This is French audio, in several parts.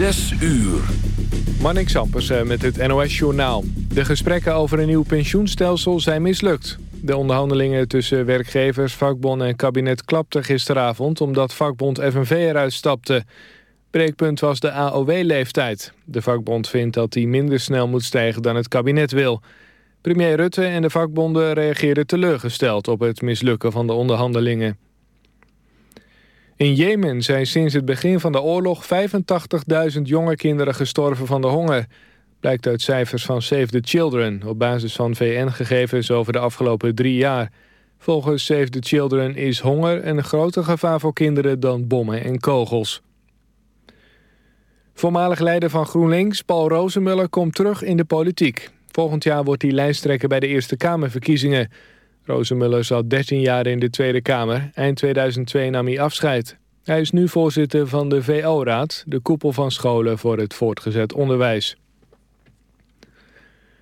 Zes uur. Marnik Sampers eh, met het NOS-journaal. De gesprekken over een nieuw pensioenstelsel zijn mislukt. De onderhandelingen tussen werkgevers, vakbond en kabinet klapten gisteravond... omdat vakbond FNV eruit stapte. Breekpunt was de AOW-leeftijd. De vakbond vindt dat die minder snel moet stijgen dan het kabinet wil. Premier Rutte en de vakbonden reageerden teleurgesteld... op het mislukken van de onderhandelingen. In Jemen zijn sinds het begin van de oorlog 85.000 jonge kinderen gestorven van de honger. Blijkt uit cijfers van Save the Children op basis van VN-gegevens over de afgelopen drie jaar. Volgens Save the Children is honger een groter gevaar voor kinderen dan bommen en kogels. Voormalig leider van GroenLinks, Paul Rozemuller, komt terug in de politiek. Volgend jaar wordt hij lijsttrekker bij de Eerste Kamerverkiezingen. Rozemuller zat 13 jaar in de Tweede Kamer. Eind 2002 nam hij afscheid. Hij is nu voorzitter van de VO-raad, de koepel van scholen voor het voortgezet onderwijs.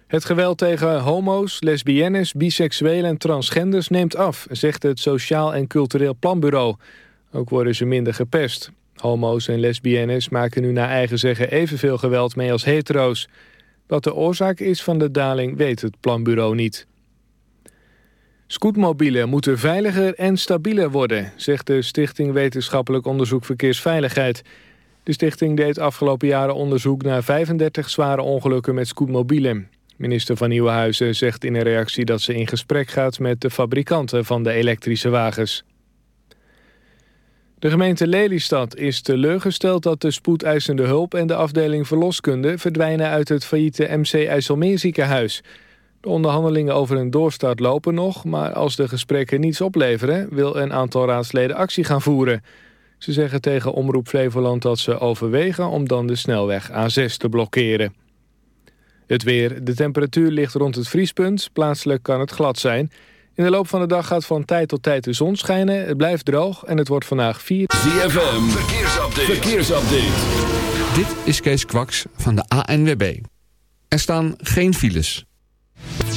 Het geweld tegen homo's, lesbiennes, biseksuelen en transgenders neemt af, zegt het Sociaal en Cultureel Planbureau. Ook worden ze minder gepest. Homo's en lesbiennes maken nu naar eigen zeggen evenveel geweld mee als hetero's. Wat de oorzaak is van de daling weet het planbureau niet. Scootmobielen moeten veiliger en stabieler worden, zegt de Stichting Wetenschappelijk Onderzoek Verkeersveiligheid. De stichting deed afgelopen jaren onderzoek naar 35 zware ongelukken met scootmobielen. Minister van Nieuwenhuizen zegt in een reactie dat ze in gesprek gaat met de fabrikanten van de elektrische wagens. De gemeente Lelystad is teleurgesteld dat de spoedeisende hulp en de afdeling verloskunde verdwijnen uit het failliete MC IJsselmeer ziekenhuis. De onderhandelingen over een doorstart lopen nog, maar als de gesprekken niets opleveren... wil een aantal raadsleden actie gaan voeren. Ze zeggen tegen Omroep Flevoland dat ze overwegen om dan de snelweg A6 te blokkeren. Het weer. De temperatuur ligt rond het vriespunt. Plaatselijk kan het glad zijn. In de loop van de dag gaat van tijd tot tijd de zon schijnen. Het blijft droog en het wordt vandaag 4... ZFM. Verkeersupdate. Verkeersupdate. Dit is Kees Kwaks van de ANWB. Er staan geen files.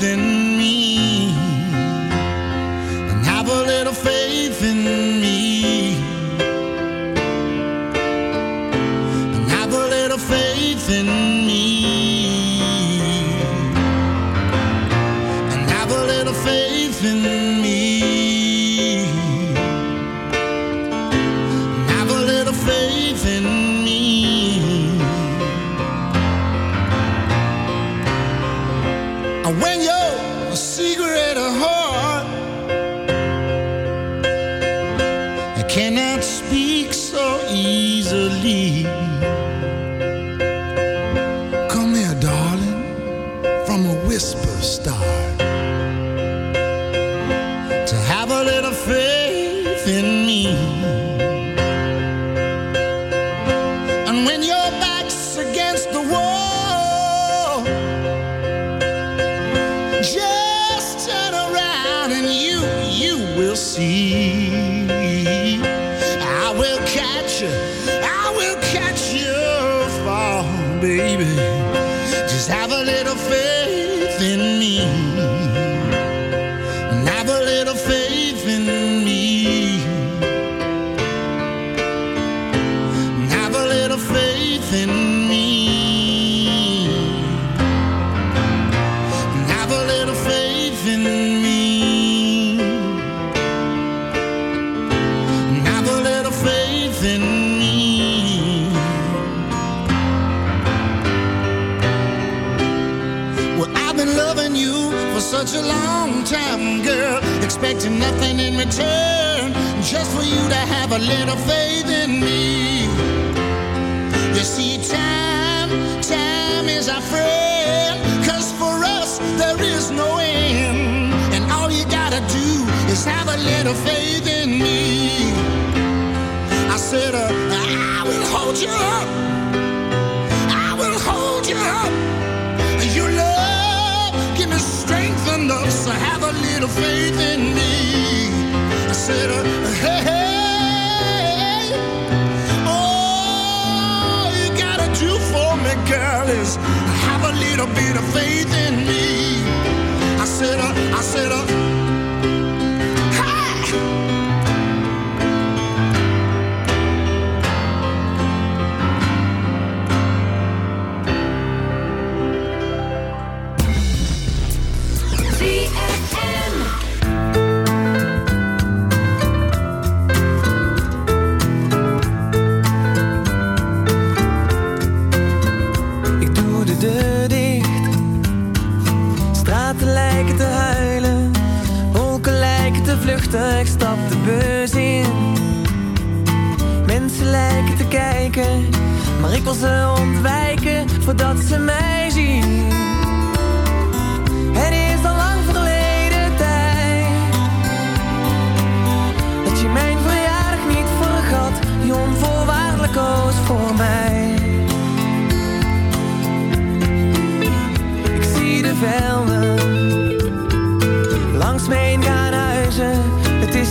within me.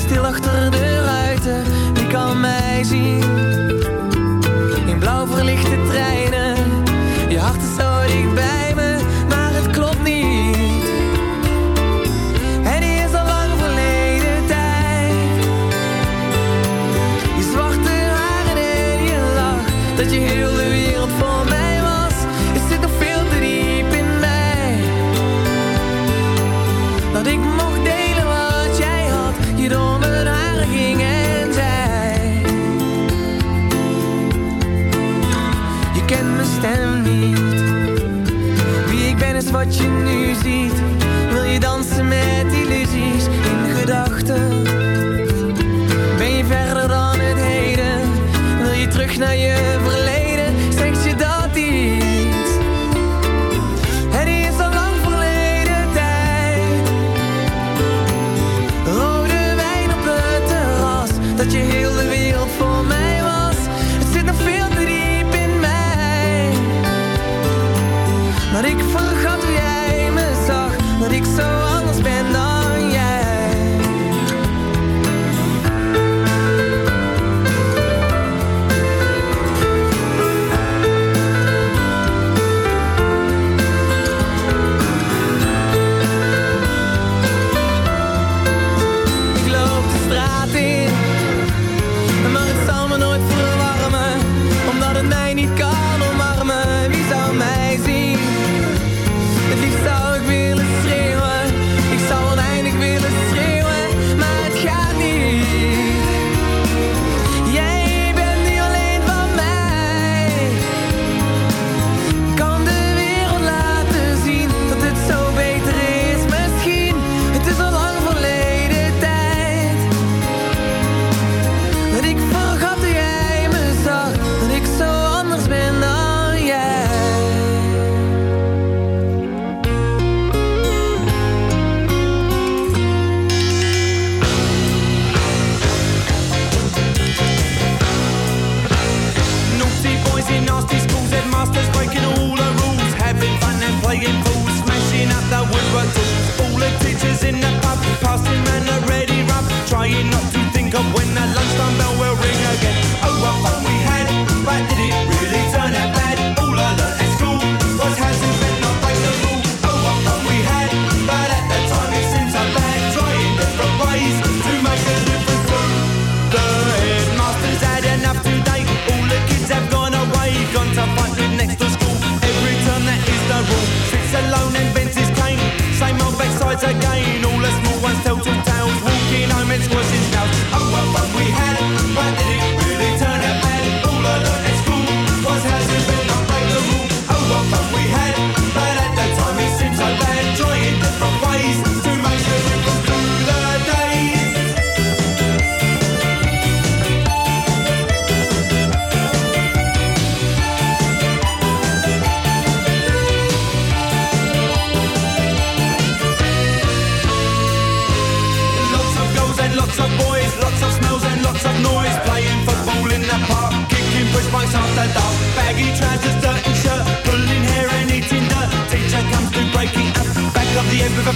Stil achter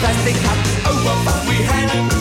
plastic cup. Oh, what fun we had,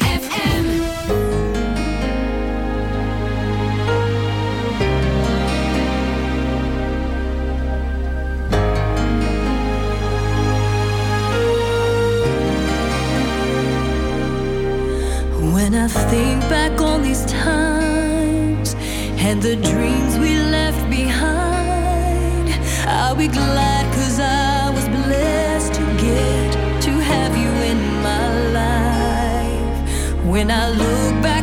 When I look back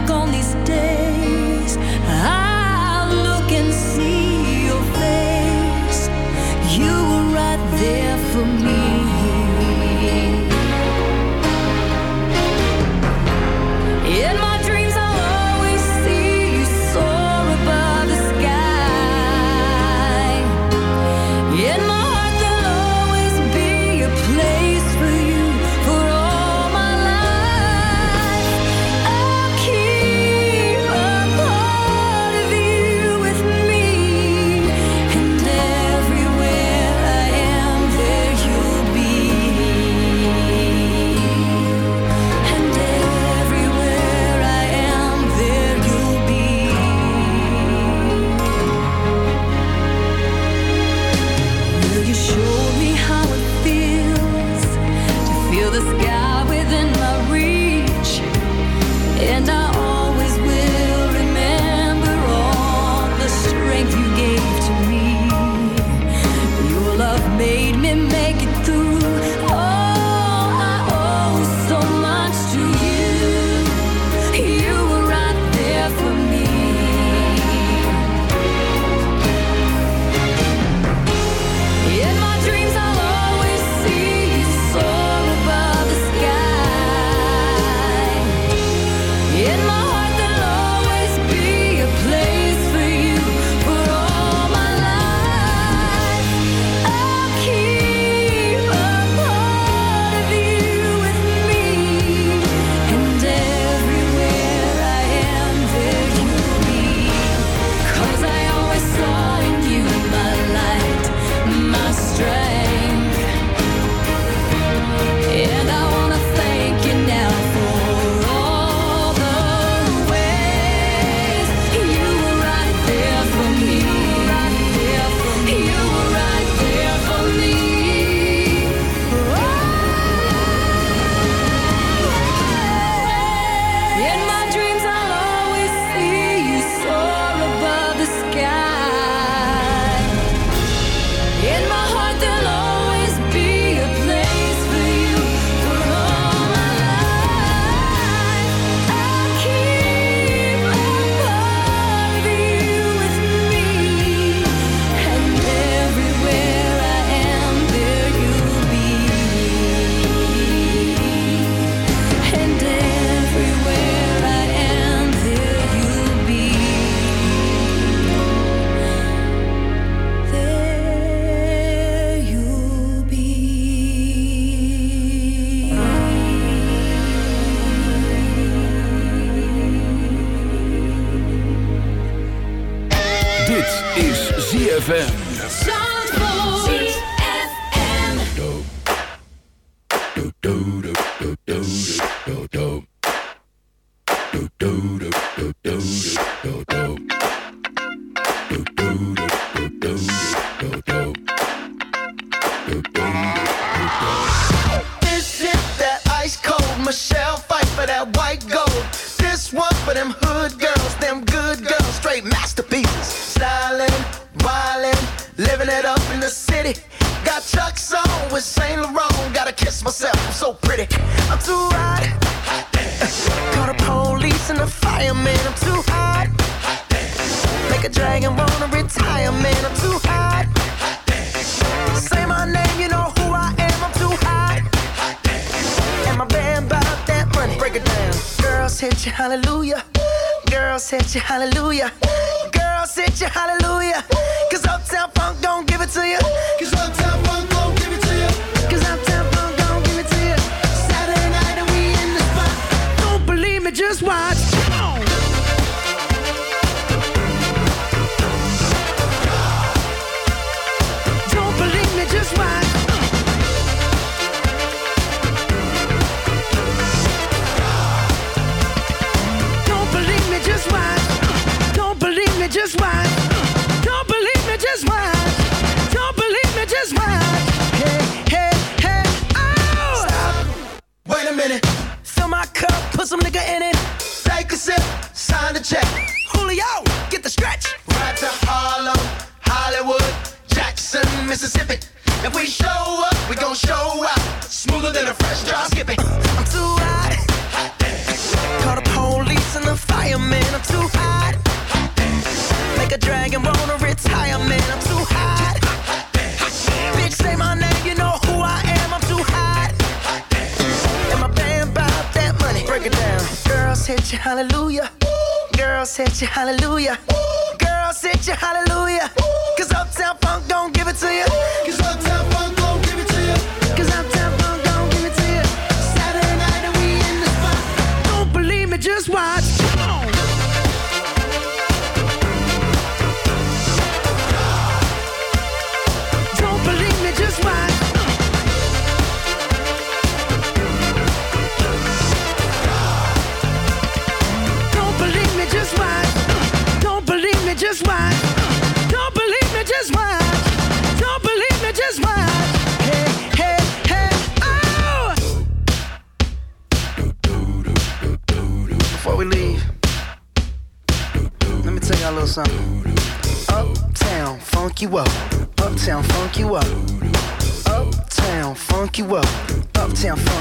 your hallelujah. Ooh. Girl, sit your hallelujah. Ooh.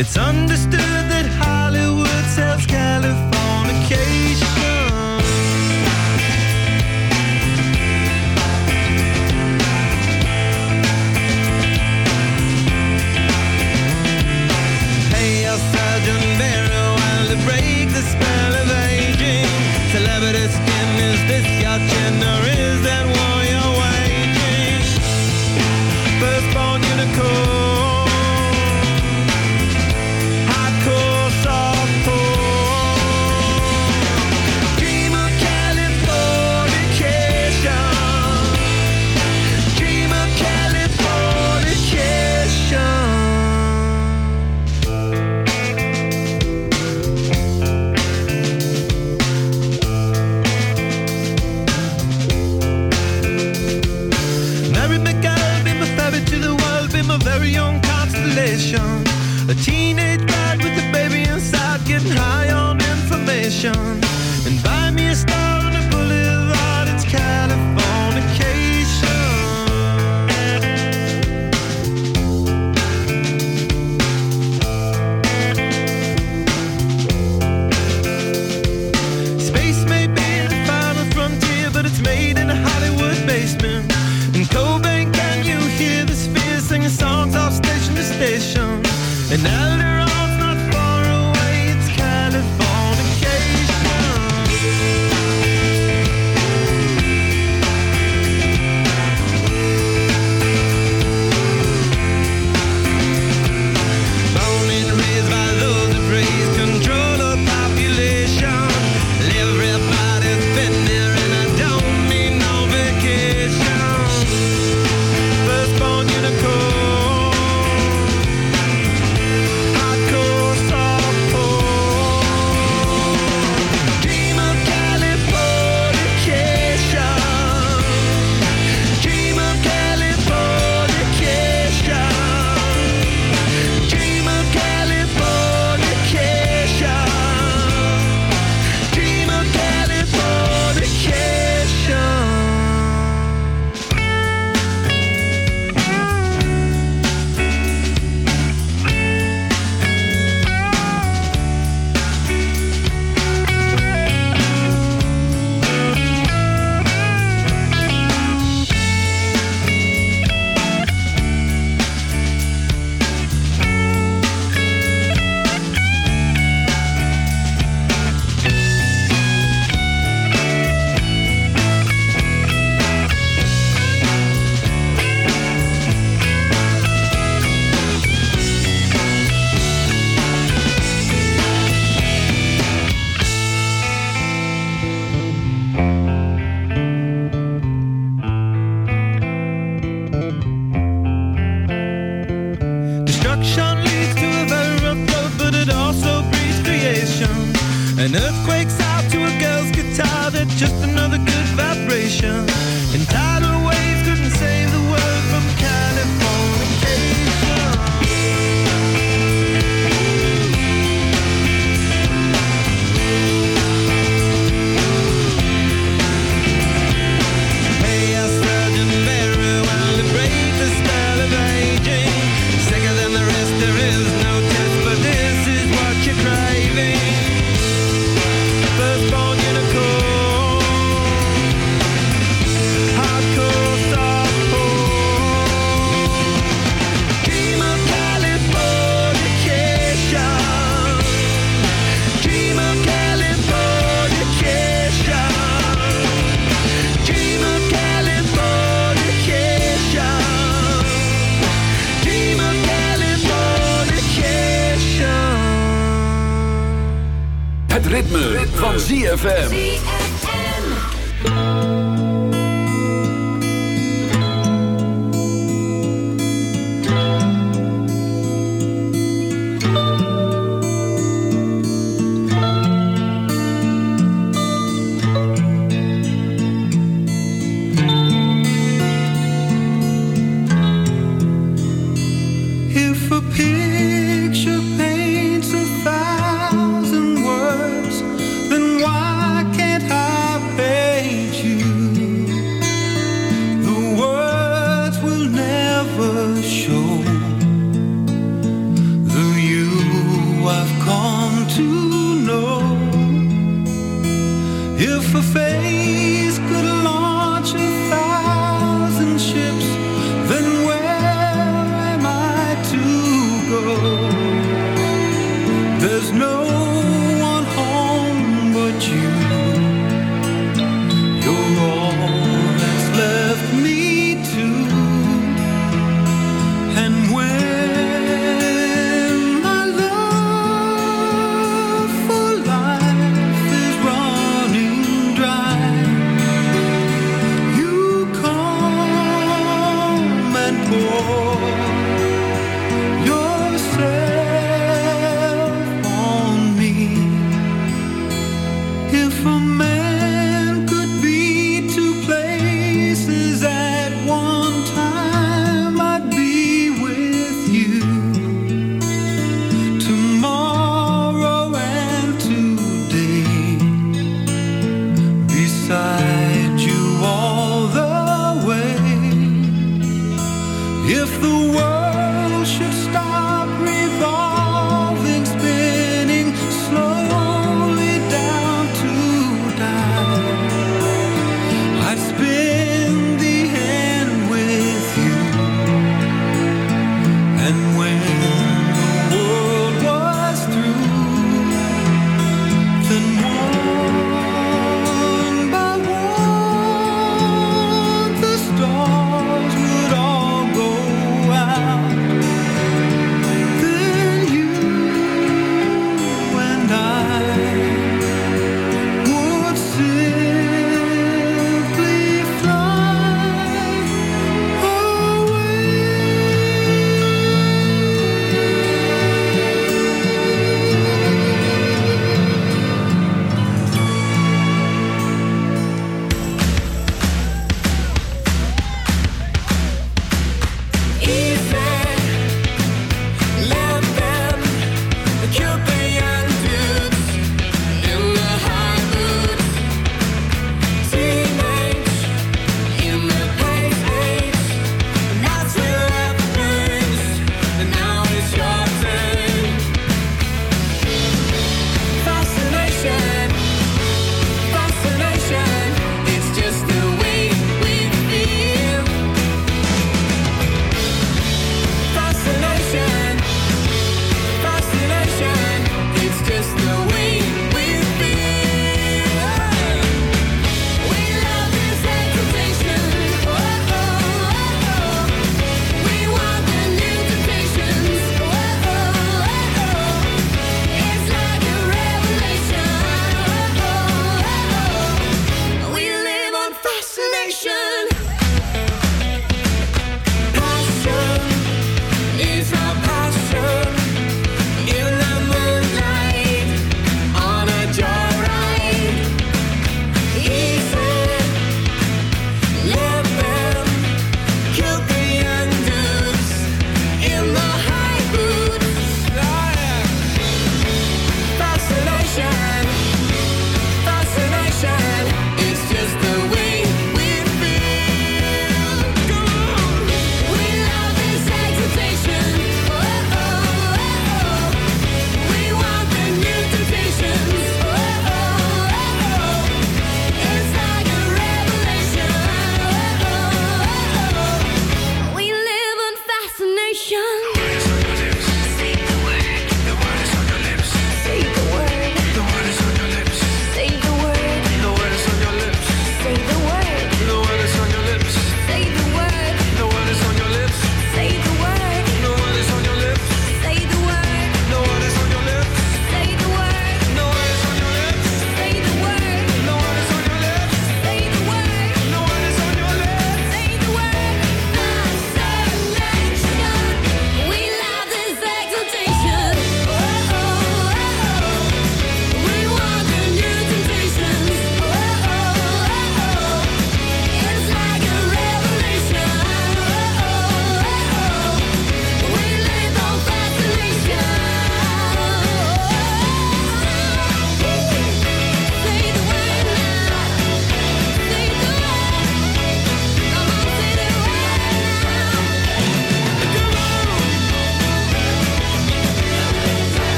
It's understood